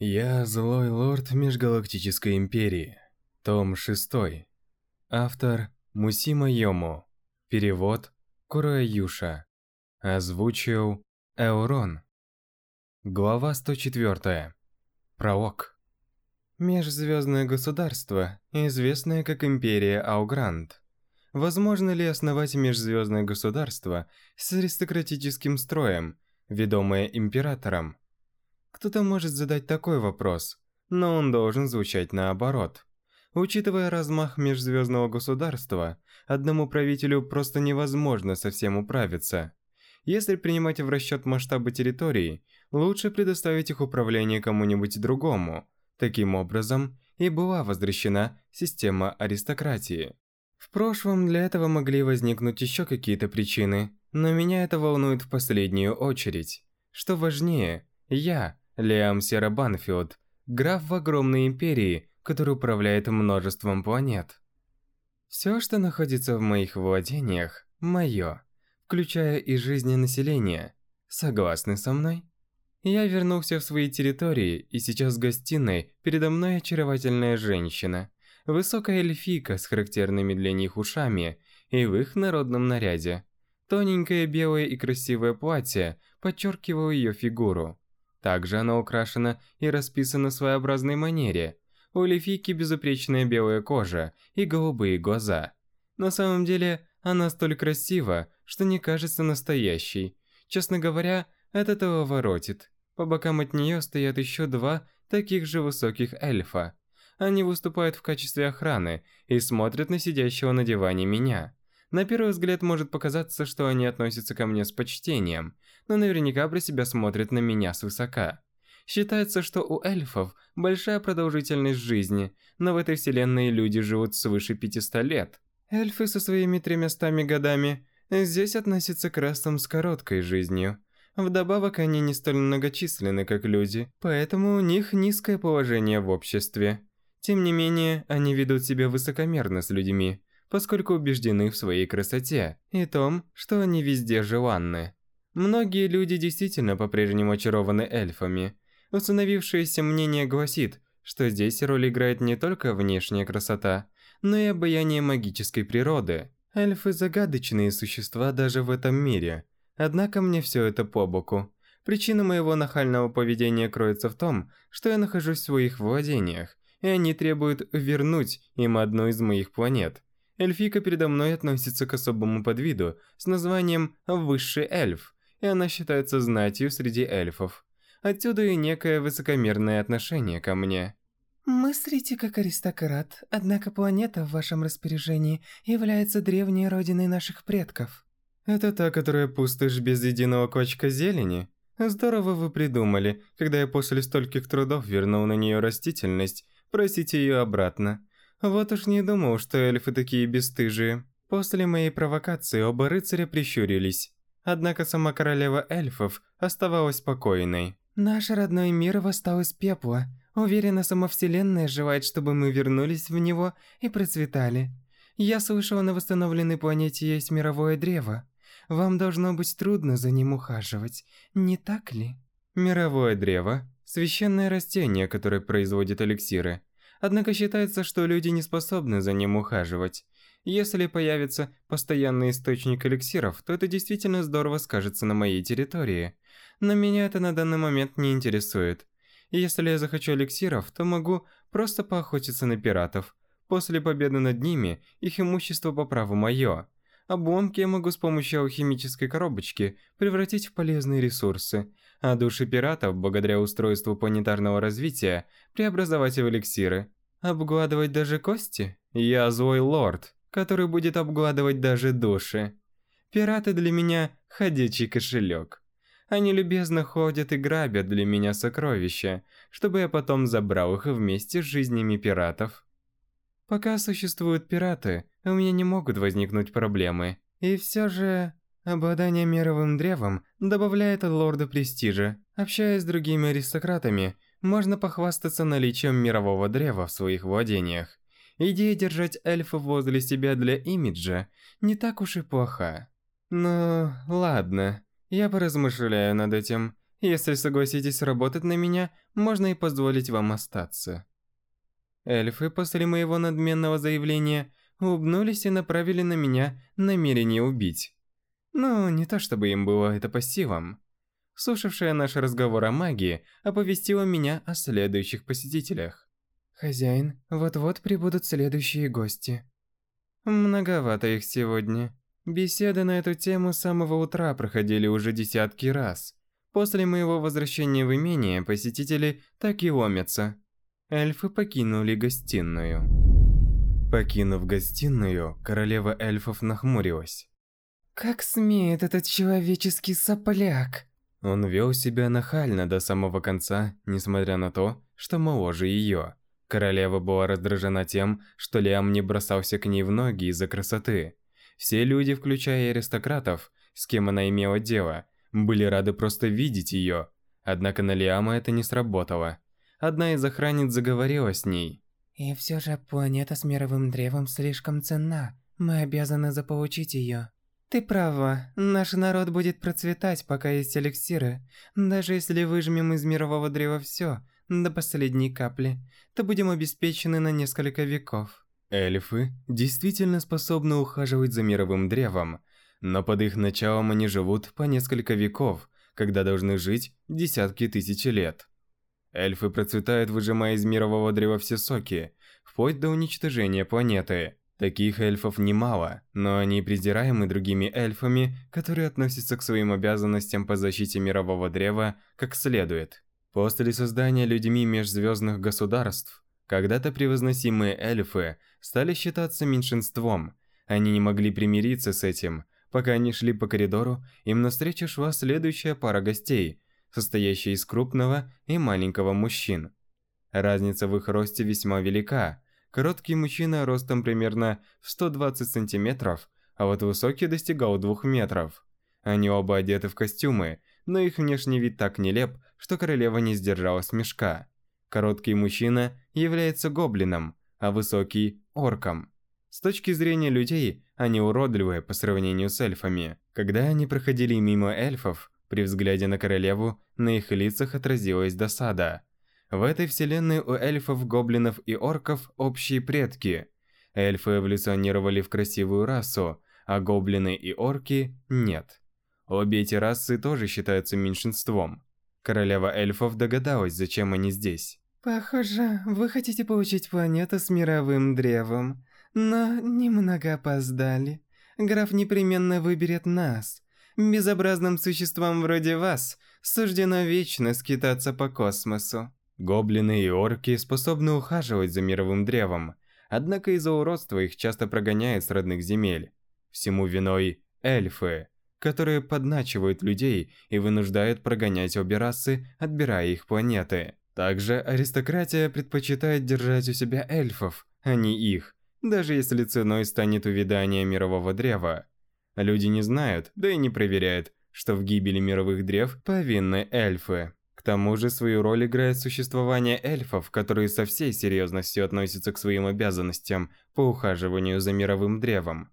Я злой лорд Межгалактической Империи. Том 6. Автор Мусима Йому. Перевод Куроя Юша. Озвучил Эурон. Глава 104. Пролог. Межзвездное государство, известное как Империя Аугрант. Возможно ли основать межзвездное государство с аристократическим строем, ведомое императором? Кто-то может задать такой вопрос, но он должен звучать наоборот. Учитывая размах межзвездного государства, одному правителю просто невозможно совсем управиться. Если принимать в расчет масштабы территорий, лучше предоставить их управление кому-нибудь другому. Таким образом, и была возвращена система аристократии. В прошлом для этого могли возникнуть еще какие-то причины, но меня это волнует в последнюю очередь. Что важнее, я, Лиам Сера Банфилд, граф в огромной империи, который управляет множеством планет. Все, что находится в моих владениях, мое, включая и жизни населения. Согласны со мной? Я вернулся в свои территории, и сейчас в гостиной передо мной очаровательная женщина. Высокая эльфийка с характерными для них ушами и в их народном наряде. Тоненькое белое и красивое платье подчеркивало ее фигуру. Также она украшена и расписана в своеобразной манере. У эльфийки безупречная белая кожа и голубые глаза. На самом деле, она столь красива, что не кажется настоящей. Честно говоря, от этого воротит. По бокам от нее стоят еще два таких же высоких эльфа. Они выступают в качестве охраны и смотрят на сидящего на диване меня. На первый взгляд может показаться, что они относятся ко мне с почтением, но наверняка про себя смотрят на меня свысока. Считается, что у эльфов большая продолжительность жизни, но в этой вселенной люди живут свыше 500 лет. Эльфы со своими тремястами годами здесь относятся к расам с короткой жизнью. Вдобавок, они не столь многочисленны, как люди, поэтому у них низкое положение в обществе. Тем не менее, они ведут себя высокомерно с людьми, поскольку убеждены в своей красоте и том, что они везде желанны. Многие люди действительно по-прежнему очарованы эльфами. Установившееся мнение гласит, что здесь роль играет не только внешняя красота, но и обаяние магической природы. Эльфы – загадочные существа даже в этом мире. Однако мне все это по боку. Причина моего нахального поведения кроется в том, что я нахожусь в своих владениях, и они требуют вернуть им одну из моих планет. Эльфика передо мной относится к особому подвиду с названием «Высший эльф», и она считается знатью среди эльфов. Отсюда и некое высокомерное отношение ко мне. Мыслите как аристократ, однако планета в вашем распоряжении является древней родиной наших предков. Это та, которая пустышь без единого клочка зелени? Здорово вы придумали, когда я после стольких трудов вернул на нее растительность Просите ее обратно. Вот уж не думал, что эльфы такие бесстыжие. После моей провокации оба рыцаря прищурились. Однако сама королева эльфов оставалась спокойной. Наш родной мир восстал из пепла. Уверена, сама Вселенная желает, чтобы мы вернулись в него и процветали. Я слышала, на восстановленной планете есть мировое древо. Вам должно быть трудно за ним ухаживать, не так ли? Мировое древо? Священное растение, которое производит эликсиры. Однако считается, что люди не способны за ним ухаживать. Если появится постоянный источник эликсиров, то это действительно здорово скажется на моей территории. Но меня это на данный момент не интересует. Если я захочу эликсиров, то могу просто поохотиться на пиратов. После победы над ними, их имущество по праву мое. Обломки я могу с помощью алхимической коробочки превратить в полезные ресурсы а души пиратов, благодаря устройству планетарного развития, преобразовать в эликсиры. Обгладывать даже кости? Я злой лорд, который будет обгладывать даже души. Пираты для меня – ходячий кошелек. Они любезно ходят и грабят для меня сокровища, чтобы я потом забрал их вместе с жизнями пиратов. Пока существуют пираты, у меня не могут возникнуть проблемы. И все же... Обладание мировым древом добавляет лорду престижа. Общаясь с другими аристократами, можно похвастаться наличием мирового древа в своих владениях. Идея держать эльфов возле себя для имиджа не так уж и плоха. Ну, ладно, я поразмышляю над этим. Если согласитесь работать на меня, можно и позволить вам остаться. Эльфы после моего надменного заявления улыбнулись и направили на меня намерение убить. Ну, не то чтобы им было это по силам. Слушавшая наш разговор о магии, оповестила меня о следующих посетителях. «Хозяин, вот-вот прибудут следующие гости». Многовато их сегодня. Беседы на эту тему с самого утра проходили уже десятки раз. После моего возвращения в имение посетители так и ломятся. Эльфы покинули гостиную. Покинув гостиную, королева эльфов нахмурилась. «Как смеет этот человеческий сопляк!» Он вел себя нахально до самого конца, несмотря на то, что моложе ее. Королева была раздражена тем, что Лиам не бросался к ней в ноги из-за красоты. Все люди, включая аристократов, с кем она имела дело, были рады просто видеть ее. Однако на Лиама это не сработало. Одна из охранниц заговорила с ней. «И все же планета с мировым древом слишком ценна. Мы обязаны заполучить ее». Ты права, наш народ будет процветать, пока есть эликсиры. Даже если выжмем из мирового древа все, до последней капли, то будем обеспечены на несколько веков. Эльфы действительно способны ухаживать за мировым древом, но под их началом они живут по несколько веков, когда должны жить десятки тысяч лет. Эльфы процветают, выжимая из мирового древа все соки, вплоть до уничтожения планеты. Таких эльфов немало, но они презираемы другими эльфами, которые относятся к своим обязанностям по защите мирового древа как следует. После создания людьми межзвездных государств, когда-то превозносимые эльфы стали считаться меньшинством. Они не могли примириться с этим. Пока они шли по коридору, им навстречу шла следующая пара гостей, состоящая из крупного и маленького мужчин. Разница в их росте весьма велика – Короткий мужчина ростом примерно в 120 сантиметров, а вот высокий достигал 2 метров. Они оба одеты в костюмы, но их внешний вид так нелеп, что королева не сдержала смешка. Короткий мужчина является гоблином, а высокий – орком. С точки зрения людей, они уродливые по сравнению с эльфами. Когда они проходили мимо эльфов, при взгляде на королеву, на их лицах отразилась досада – в этой вселенной у эльфов, гоблинов и орков общие предки. Эльфы эволюционировали в красивую расу, а гоблины и орки – нет. Обе эти расы тоже считаются меньшинством. Королева эльфов догадалась, зачем они здесь. «Похоже, вы хотите получить планету с мировым древом, но немного опоздали. Граф непременно выберет нас. Безобразным существам вроде вас суждено вечно скитаться по космосу. Гоблины и орки способны ухаживать за мировым древом, однако из-за уродства их часто прогоняют с родных земель. Всему виной эльфы, которые подначивают людей и вынуждают прогонять обе расы, отбирая их планеты. Также аристократия предпочитает держать у себя эльфов, а не их, даже если ценой станет увядание мирового древа. Люди не знают, да и не проверяют, что в гибели мировых древ повинны эльфы тому же свою роль играет существование эльфов, которые со всей серьезностью относятся к своим обязанностям по ухаживанию за мировым древом.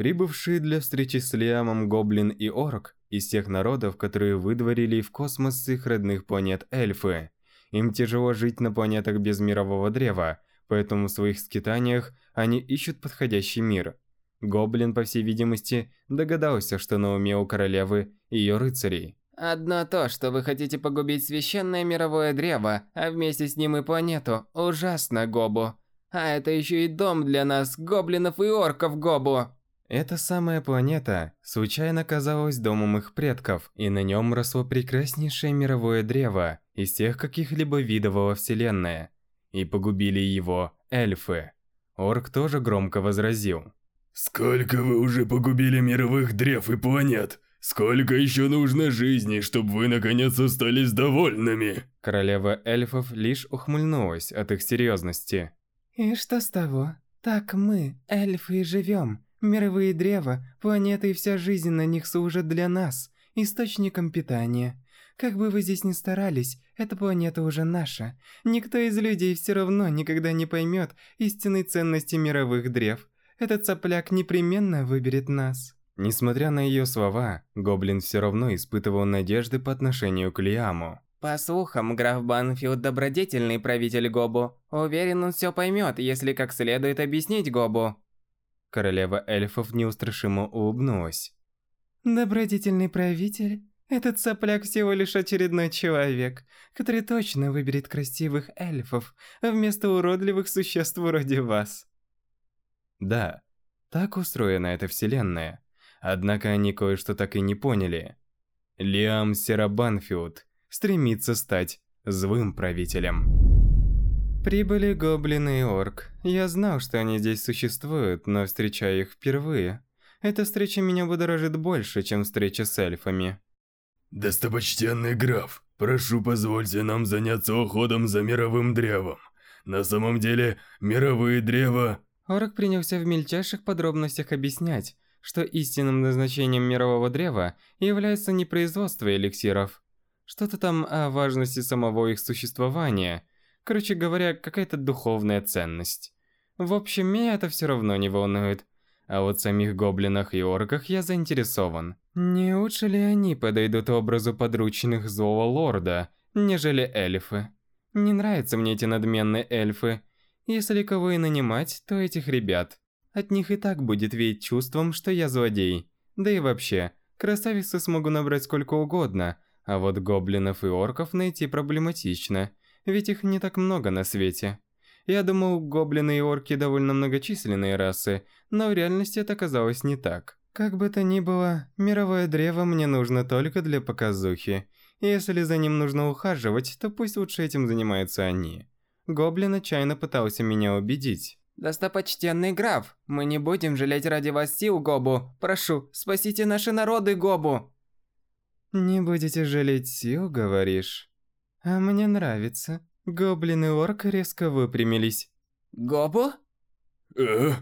Прибывшие для встречи с Лиамом гоблин и орк из тех народов, которые выдворили в космос с их родных планет эльфы. Им тяжело жить на планетах без мирового древа, поэтому в своих скитаниях они ищут подходящий мир. Гоблин, по всей видимости, догадался, что на уме у королевы ее рыцарей. Одно то, что вы хотите погубить священное мировое древо, а вместе с ним и планету, ужасно, Гобу. А это еще и дом для нас, гоблинов и орков, Гобу. Эта самая планета случайно казалась домом их предков, и на нем росло прекраснейшее мировое древо из тех каких-либо видовала вселенная. И погубили его эльфы. Орк тоже громко возразил. «Сколько вы уже погубили мировых древ и планет? Сколько еще нужно жизней, чтобы вы наконец остались довольными? Королева эльфов лишь ухмыльнулась от их серьезности. И что с того? Так мы, эльфы, и живем. Мировые древа, планеты и вся жизнь на них служат для нас, источником питания. Как бы вы здесь ни старались, эта планета уже наша. Никто из людей все равно никогда не поймет истинной ценности мировых древ. Этот цапляк непременно выберет нас. Несмотря на ее слова, гоблин все равно испытывал надежды по отношению к Лиаму. По слухам, граф Банфилд добродетельный правитель Гобу. Уверен, он все поймет, если как следует объяснить Гобу. Королева эльфов неустрашимо улыбнулась. Добродетельный правитель? Этот сопляк всего лишь очередной человек, который точно выберет красивых эльфов вместо уродливых существ вроде вас. Да, так устроена эта вселенная. Однако они кое-что так и не поняли. Лиам Серабанфилд стремится стать злым правителем. Прибыли гоблины и орк. Я знал, что они здесь существуют, но встречаю их впервые. Эта встреча меня будоражит больше, чем встреча с эльфами. Достопочтенный граф, прошу позвольте нам заняться уходом за мировым древом. На самом деле, мировые древа... Орк принялся в мельчайших подробностях объяснять, что истинным назначением мирового древа является не производство эликсиров. Что-то там о важности самого их существования. Короче говоря, какая-то духовная ценность. В общем, меня это все равно не волнует. А вот самих гоблинах и орках я заинтересован. Не лучше ли они подойдут образу подручных злого лорда, нежели эльфы? Не нравятся мне эти надменные эльфы. Если кого и нанимать, то этих ребят. От них и так будет веять чувством, что я злодей. Да и вообще, красавицы смогу набрать сколько угодно, а вот гоблинов и орков найти проблематично, ведь их не так много на свете. Я думал, гоблины и орки довольно многочисленные расы, но в реальности это оказалось не так. Как бы то ни было, мировое древо мне нужно только для показухи. Если за ним нужно ухаживать, то пусть лучше этим занимаются они. Гоблин отчаянно пытался меня убедить. Достопочтенный граф, мы не будем жалеть ради вас сил, Гобу. Прошу, спасите наши народы, Гобу. Не будете жалеть сил, говоришь? А мне нравится. Гоблин и орк резко выпрямились. Гобу? Э?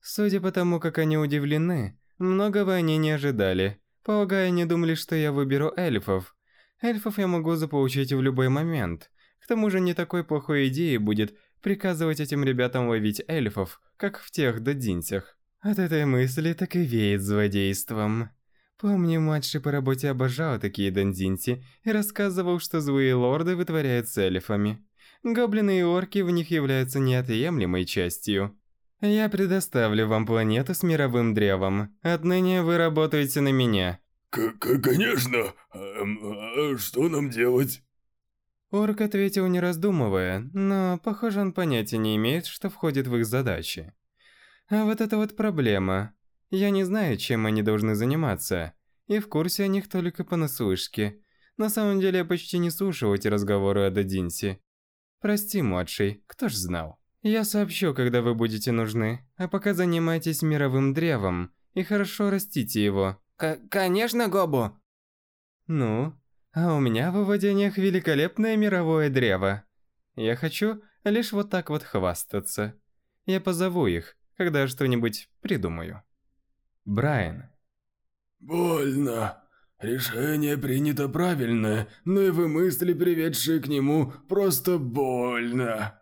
Судя по тому, как они удивлены, многого они не ожидали. Полагаю, они думали, что я выберу эльфов. Эльфов я могу заполучить в любой момент. К тому же не такой плохой идеей будет приказывать этим ребятам ловить эльфов, как в тех додинцах. От этой мысли так и веет злодейством. Помню, младший по работе обожал такие дандинти и рассказывал, что злые лорды вытворяют с эльфами. Гоблины и орки в них являются неотъемлемой частью. Я предоставлю вам планету с мировым древом. Отныне вы работаете на меня. К конечно. Эм, а что нам делать? Орк ответил не раздумывая, но, похоже, он понятия не имеет, что входит в их задачи. А вот это вот проблема. Я не знаю, чем они должны заниматься, и в курсе о них только понаслышке. На самом деле я почти не слушал эти разговоры о Дадинсе. Прости, младший, кто ж знал. Я сообщу, когда вы будете нужны, а пока занимайтесь мировым древом и хорошо растите его. К конечно, Гобу. Ну, а у меня в владениях великолепное мировое древо. Я хочу лишь вот так вот хвастаться. Я позову их, когда что-нибудь придумаю. Брайан. Больно. Решение принято правильное, но и вы мысли, приведшие к нему, просто больно.